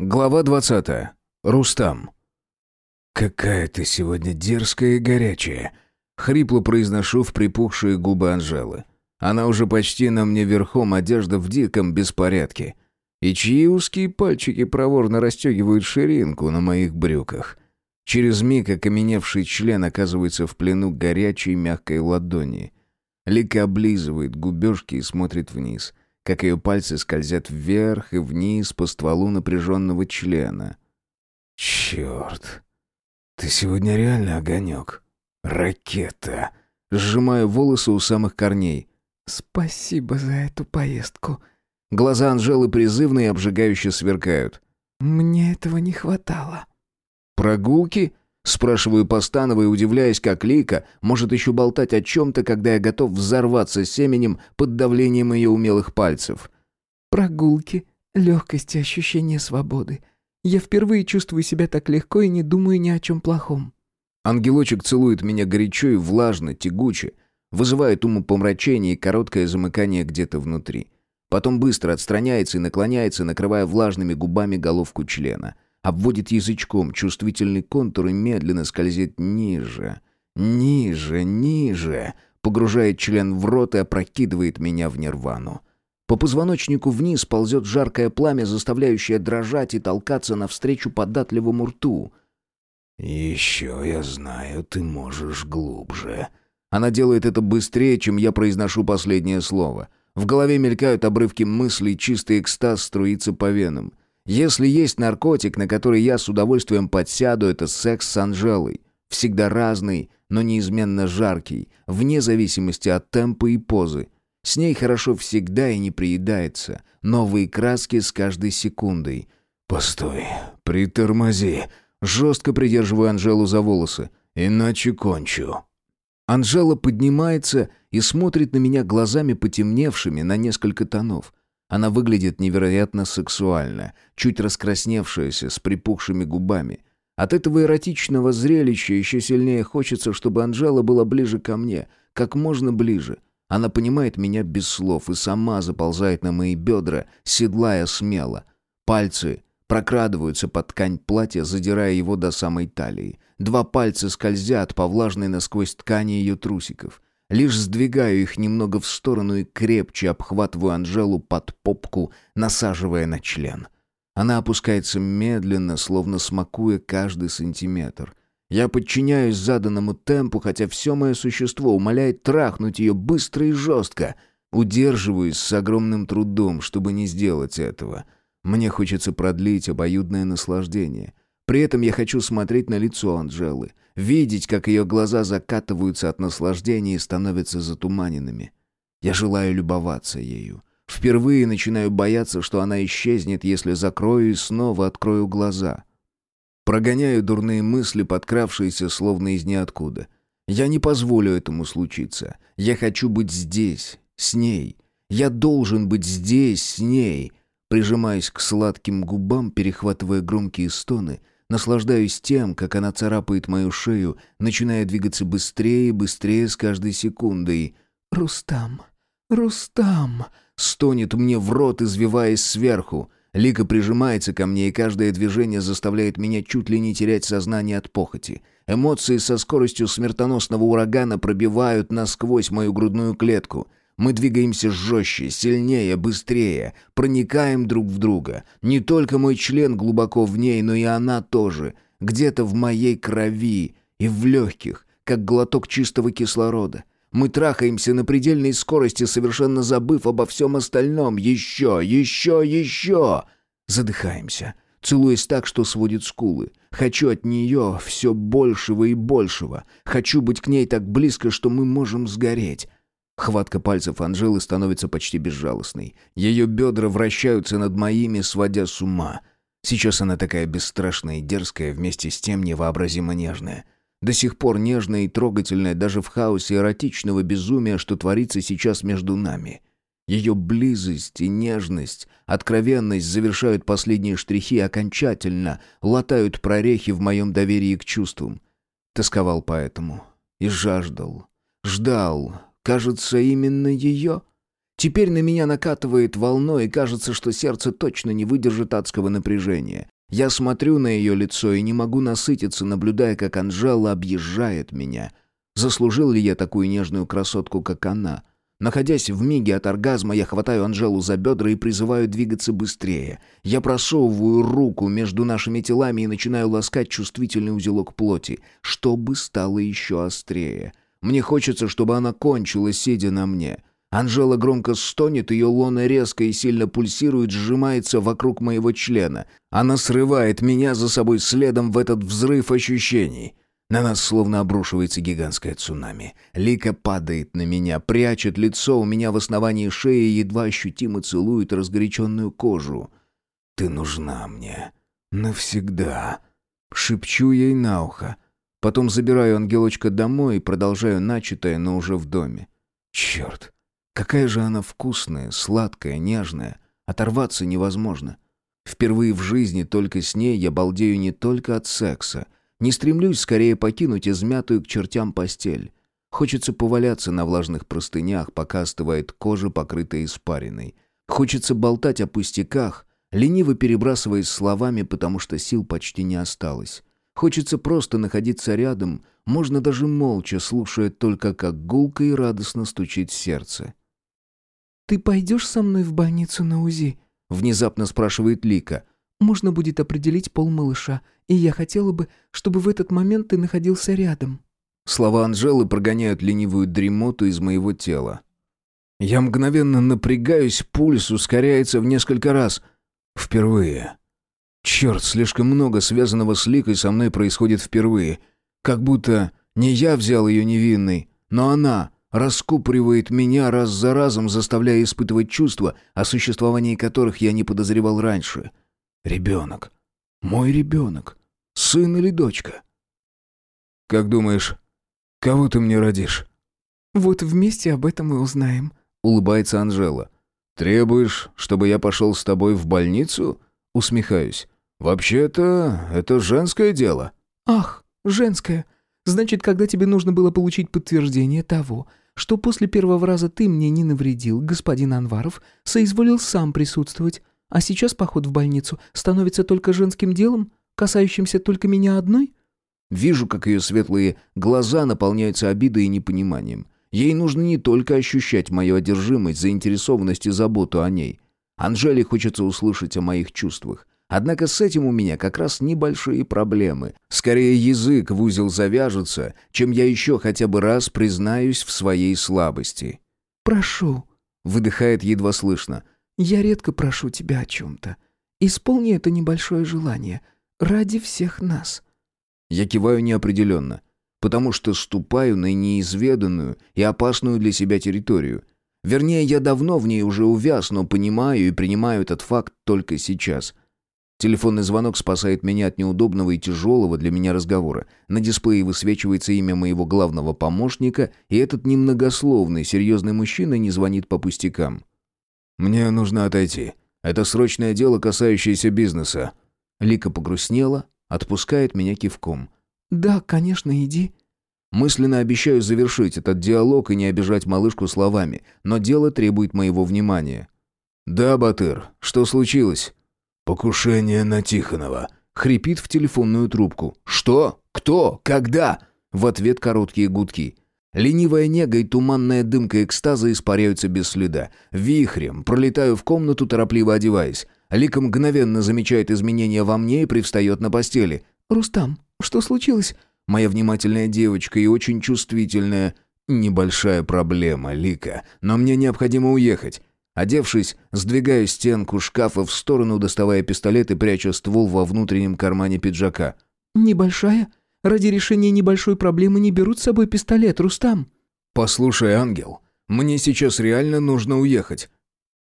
Глава 20. Рустам. «Какая ты сегодня дерзкая и горячая!» Хрипло произношу в припухшие губы Анжелы. Она уже почти на мне верхом, одежда в диком беспорядке. И чьи узкие пальчики проворно расстегивают ширинку на моих брюках. Через миг окаменевший член оказывается в плену горячей мягкой ладони. Лика облизывает губежки и смотрит вниз — как ее пальцы скользят вверх и вниз по стволу напряженного члена. «Черт! Ты сегодня реально огонек. Ракета!» Сжимаю волосы у самых корней. «Спасибо за эту поездку». Глаза Анжелы призывно и обжигающе сверкают. «Мне этого не хватало». «Прогулки?» Спрашиваю постаново и удивляясь, как Лика может еще болтать о чем-то, когда я готов взорваться семенем под давлением ее умелых пальцев. «Прогулки, легкость и ощущение свободы. Я впервые чувствую себя так легко и не думаю ни о чем плохом». Ангелочек целует меня горячо и влажно, тягуче, вызывает умопомрачение и короткое замыкание где-то внутри. Потом быстро отстраняется и наклоняется, накрывая влажными губами головку члена — обводит язычком чувствительный контур и медленно скользит ниже, ниже, ниже, погружает член в рот и опрокидывает меня в нирвану. По позвоночнику вниз ползет жаркое пламя, заставляющее дрожать и толкаться навстречу податливому рту. «Еще я знаю, ты можешь глубже». Она делает это быстрее, чем я произношу последнее слово. В голове мелькают обрывки мыслей, чистый экстаз струится по венам. Если есть наркотик, на который я с удовольствием подсяду, это секс с Анжелой. Всегда разный, но неизменно жаркий, вне зависимости от темпа и позы. С ней хорошо всегда и не приедается. Новые краски с каждой секундой. «Постой, притормози». Жестко придерживаю Анжелу за волосы. «Иначе кончу». Анжела поднимается и смотрит на меня глазами потемневшими на несколько тонов. Она выглядит невероятно сексуально, чуть раскрасневшаяся, с припухшими губами. От этого эротичного зрелища еще сильнее хочется, чтобы Анжела была ближе ко мне, как можно ближе. Она понимает меня без слов и сама заползает на мои бедра, седлая смело. Пальцы прокрадываются под ткань платья, задирая его до самой талии. Два пальца скользят по влажной насквозь ткани ее трусиков. Лишь сдвигаю их немного в сторону и крепче обхватываю Анжелу под попку, насаживая на член. Она опускается медленно, словно смакуя каждый сантиметр. Я подчиняюсь заданному темпу, хотя все мое существо умоляет трахнуть ее быстро и жестко. Удерживаюсь с огромным трудом, чтобы не сделать этого. Мне хочется продлить обоюдное наслаждение — при этом я хочу смотреть на лицо Анжелы, видеть, как ее глаза закатываются от наслаждения и становятся затуманенными. Я желаю любоваться ею. Впервые начинаю бояться, что она исчезнет, если закрою и снова открою глаза. Прогоняю дурные мысли, подкравшиеся словно из ниоткуда. Я не позволю этому случиться. Я хочу быть здесь, с ней. Я должен быть здесь, с ней. Прижимаясь к сладким губам, перехватывая громкие стоны — Наслаждаюсь тем, как она царапает мою шею, начиная двигаться быстрее и быстрее с каждой секундой. «Рустам! Рустам!» Стонет мне в рот, извиваясь сверху. Лика прижимается ко мне, и каждое движение заставляет меня чуть ли не терять сознание от похоти. Эмоции со скоростью смертоносного урагана пробивают насквозь мою грудную клетку — мы двигаемся жестче, сильнее, быстрее, проникаем друг в друга. Не только мой член глубоко в ней, но и она тоже. Где-то в моей крови и в легких, как глоток чистого кислорода. Мы трахаемся на предельной скорости, совершенно забыв обо всем остальном. Еще, еще, еще. Задыхаемся, целуясь так, что сводит скулы. Хочу от нее все большего и большего. Хочу быть к ней так близко, что мы можем сгореть. Хватка пальцев Анжелы становится почти безжалостной. Ее бедра вращаются над моими, сводя с ума. Сейчас она такая бесстрашная и дерзкая, вместе с тем невообразимо нежная. До сих пор нежная и трогательная даже в хаосе эротичного безумия, что творится сейчас между нами. Ее близость и нежность, откровенность завершают последние штрихи окончательно, латают прорехи в моем доверии к чувствам. Тосковал поэтому и жаждал, ждал, Кажется, именно ее. Теперь на меня накатывает волной, и кажется, что сердце точно не выдержит адского напряжения. Я смотрю на ее лицо и не могу насытиться, наблюдая, как Анжела объезжает меня. Заслужил ли я такую нежную красотку, как она? Находясь в миге от оргазма, я хватаю Анжелу за бедра и призываю двигаться быстрее. Я просовываю руку между нашими телами и начинаю ласкать чувствительный узелок плоти, чтобы стало еще острее. Мне хочется, чтобы она кончила, сидя на мне. Анжела громко стонет, ее лона резко и сильно пульсирует, сжимается вокруг моего члена. Она срывает меня за собой следом в этот взрыв ощущений. На нас словно обрушивается гигантское цунами. Лика падает на меня, прячет лицо у меня в основании шеи и едва ощутимо целует разгоряченную кожу. «Ты нужна мне. Навсегда». Шепчу ей на ухо. Потом забираю ангелочка домой и продолжаю начатое, но уже в доме. Черт, какая же она вкусная, сладкая, нежная. Оторваться невозможно. Впервые в жизни только с ней я балдею не только от секса. Не стремлюсь скорее покинуть измятую к чертям постель. Хочется поваляться на влажных простынях, пока остывает кожа, покрытая испариной. Хочется болтать о пустяках, лениво перебрасываясь словами, потому что сил почти не осталось. Хочется просто находиться рядом, можно даже молча, слушая только, как гулко и радостно стучит сердце. «Ты пойдешь со мной в больницу на УЗИ?» — внезапно спрашивает Лика. «Можно будет определить пол малыша, и я хотела бы, чтобы в этот момент ты находился рядом». Слова Анжелы прогоняют ленивую дремоту из моего тела. Я мгновенно напрягаюсь, пульс ускоряется в несколько раз. Впервые. Черт, слишком много связанного с Ликой со мной происходит впервые. Как будто не я взял ее невинной, но она раскупоривает меня раз за разом, заставляя испытывать чувства, о существовании которых я не подозревал раньше. Ребенок. Мой ребенок. Сын или дочка? Как думаешь, кого ты мне родишь? Вот вместе об этом и узнаем. Улыбается Анжела. Требуешь, чтобы я пошел с тобой в больницу? Усмехаюсь. «Вообще-то, это женское дело». «Ах, женское. Значит, когда тебе нужно было получить подтверждение того, что после первого раза ты мне не навредил, господин Анваров соизволил сам присутствовать, а сейчас поход в больницу становится только женским делом, касающимся только меня одной?» Вижу, как ее светлые глаза наполняются обидой и непониманием. Ей нужно не только ощущать мою одержимость, заинтересованность и заботу о ней. Анжеле хочется услышать о моих чувствах. Однако с этим у меня как раз небольшие проблемы. Скорее язык в узел завяжется, чем я еще хотя бы раз признаюсь в своей слабости. «Прошу», — выдыхает едва слышно, — «я редко прошу тебя о чем-то. Исполни это небольшое желание. Ради всех нас». Я киваю неопределенно, потому что ступаю на неизведанную и опасную для себя территорию. Вернее, я давно в ней уже увяз, но понимаю и принимаю этот факт только сейчас — Телефонный звонок спасает меня от неудобного и тяжелого для меня разговора. На дисплее высвечивается имя моего главного помощника, и этот немногословный, серьезный мужчина не звонит по пустякам. «Мне нужно отойти. Это срочное дело, касающееся бизнеса». Лика погрустнела, отпускает меня кивком. «Да, конечно, иди». Мысленно обещаю завершить этот диалог и не обижать малышку словами, но дело требует моего внимания. «Да, Батыр, что случилось?» «Покушение на Тихонова», — хрипит в телефонную трубку. «Что? Кто? Когда?» В ответ короткие гудки. Ленивая нега и туманная дымка экстаза испаряются без следа. Вихрем пролетаю в комнату, торопливо одеваясь. Лика мгновенно замечает изменения во мне и привстает на постели. «Рустам, что случилось?» Моя внимательная девочка и очень чувствительная. Небольшая проблема, Лика, но мне необходимо уехать. Одевшись, сдвигаю стенку шкафа в сторону, доставая пистолет и пряча ствол во внутреннем кармане пиджака. «Небольшая? Ради решения небольшой проблемы не берут с собой пистолет, Рустам?» «Послушай, ангел, мне сейчас реально нужно уехать».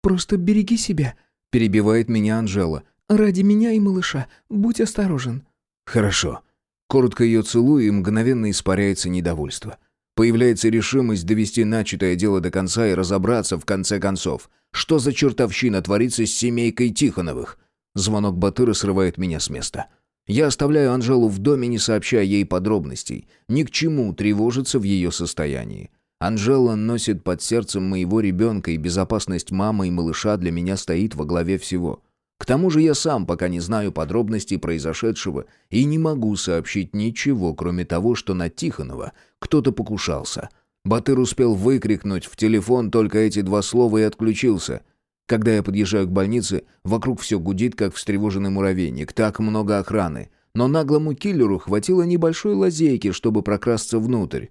«Просто береги себя», — перебивает меня Анжела. «Ради меня и малыша. Будь осторожен». «Хорошо». Коротко ее целую, и мгновенно испаряется недовольство. Появляется решимость довести начатое дело до конца и разобраться в конце концов. Что за чертовщина творится с семейкой Тихоновых? Звонок Батыра срывает меня с места. Я оставляю Анжелу в доме, не сообщая ей подробностей. Ни к чему тревожиться в ее состоянии. Анжела носит под сердцем моего ребенка, и безопасность мамы и малыша для меня стоит во главе всего. К тому же я сам пока не знаю подробностей произошедшего и не могу сообщить ничего, кроме того, что на Тихонова кто-то покушался. Батыр успел выкрикнуть в телефон только эти два слова и отключился. Когда я подъезжаю к больнице, вокруг все гудит, как встревоженный муравейник, так много охраны. Но наглому киллеру хватило небольшой лазейки, чтобы прокрасться внутрь.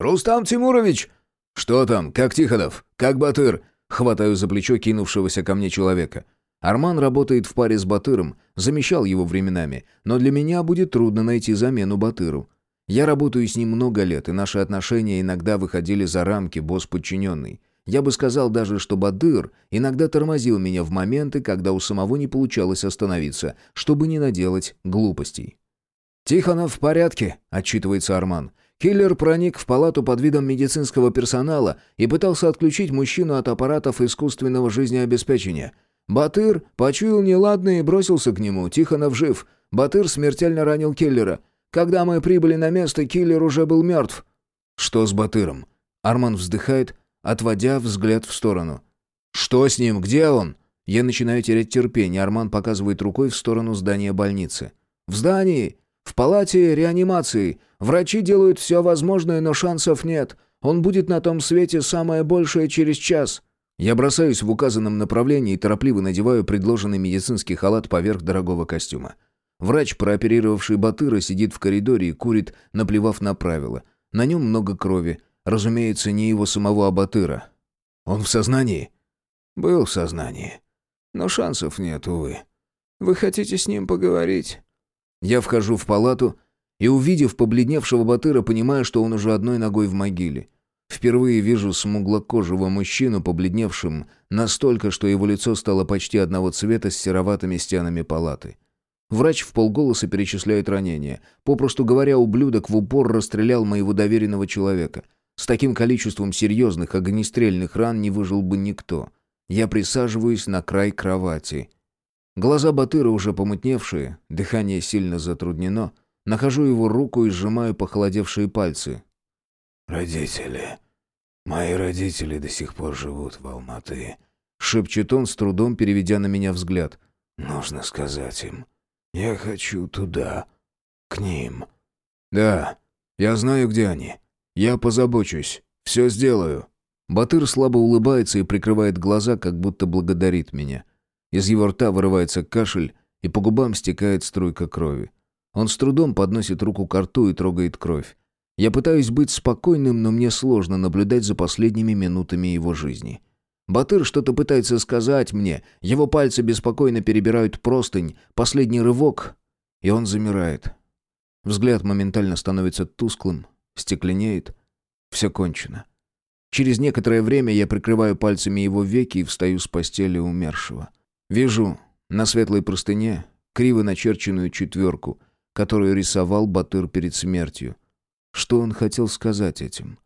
«Рустам Тимурович!» «Что там? Как Тихонов? Как Батыр?» Хватаю за плечо кинувшегося ко мне человека. Арман работает в паре с Батыром, замещал его временами, но для меня будет трудно найти замену Батыру. Я работаю с ним много лет, и наши отношения иногда выходили за рамки босс-подчиненный. Я бы сказал даже, что Батыр иногда тормозил меня в моменты, когда у самого не получалось остановиться, чтобы не наделать глупостей. «Тихонов в порядке», — отчитывается Арман. Киллер проник в палату под видом медицинского персонала и пытался отключить мужчину от аппаратов искусственного жизнеобеспечения — Батыр почуял неладное и бросился к нему. Тихонов жив. Батыр смертельно ранил киллера. Когда мы прибыли на место, киллер уже был мертв. Что с Батыром? Арман вздыхает, отводя взгляд в сторону. Что с ним? Где он? Я начинаю терять терпение. Арман показывает рукой в сторону здания больницы. В здании, в палате реанимации. Врачи делают все возможное, но шансов нет. Он будет на том свете самое большее через час. Я бросаюсь в указанном направлении и торопливо надеваю предложенный медицинский халат поверх дорогого костюма. Врач, прооперировавший Батыра, сидит в коридоре и курит, наплевав на правила. На нем много крови. Разумеется, не его самого, а Батыра. Он в сознании? Был в сознании. Но шансов нет, увы. Вы хотите с ним поговорить? Я вхожу в палату и, увидев побледневшего Батыра, понимаю, что он уже одной ногой в могиле. Впервые вижу смуглокожего мужчину, побледневшим настолько, что его лицо стало почти одного цвета с сероватыми стенами палаты. Врач в полголоса перечисляет ранения. Попросту говоря, ублюдок в упор расстрелял моего доверенного человека. С таким количеством серьезных огнестрельных ран не выжил бы никто. Я присаживаюсь на край кровати. Глаза Батыра уже помутневшие, дыхание сильно затруднено. Нахожу его руку и сжимаю похолодевшие пальцы. «Родители. Мои родители до сих пор живут в Алматы», — шепчет он, с трудом переведя на меня взгляд. «Нужно сказать им. Я хочу туда. К ним». «Да, я знаю, где они. Я позабочусь. Все сделаю». Батыр слабо улыбается и прикрывает глаза, как будто благодарит меня. Из его рта вырывается кашель, и по губам стекает струйка крови. Он с трудом подносит руку к рту и трогает кровь. Я пытаюсь быть спокойным, но мне сложно наблюдать за последними минутами его жизни. Батыр что-то пытается сказать мне, его пальцы беспокойно перебирают простынь, последний рывок, и он замирает. Взгляд моментально становится тусклым, стекленеет. Все кончено. Через некоторое время я прикрываю пальцами его веки и встаю с постели умершего. Вижу на светлой простыне криво начерченную четверку, которую рисовал Батыр перед смертью. Что он хотел сказать этим?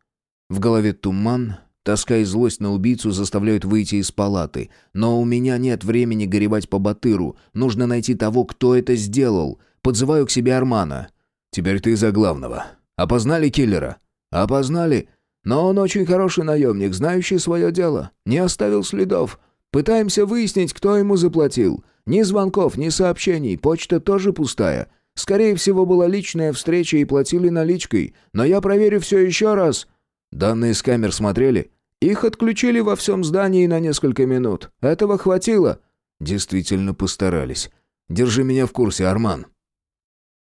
В голове туман, тоска и злость на убийцу заставляют выйти из палаты. Но у меня нет времени горевать по Батыру. Нужно найти того, кто это сделал. Подзываю к себе Армана. «Теперь ты за главного. Опознали киллера?» «Опознали. Но он очень хороший наемник, знающий свое дело. Не оставил следов. Пытаемся выяснить, кто ему заплатил. Ни звонков, ни сообщений. Почта тоже пустая. Скорее всего, была личная встреча и платили наличкой, но я проверю все еще раз». «Данные с камер смотрели?» «Их отключили во всем здании на несколько минут. Этого хватило». «Действительно постарались. Держи меня в курсе, Арман».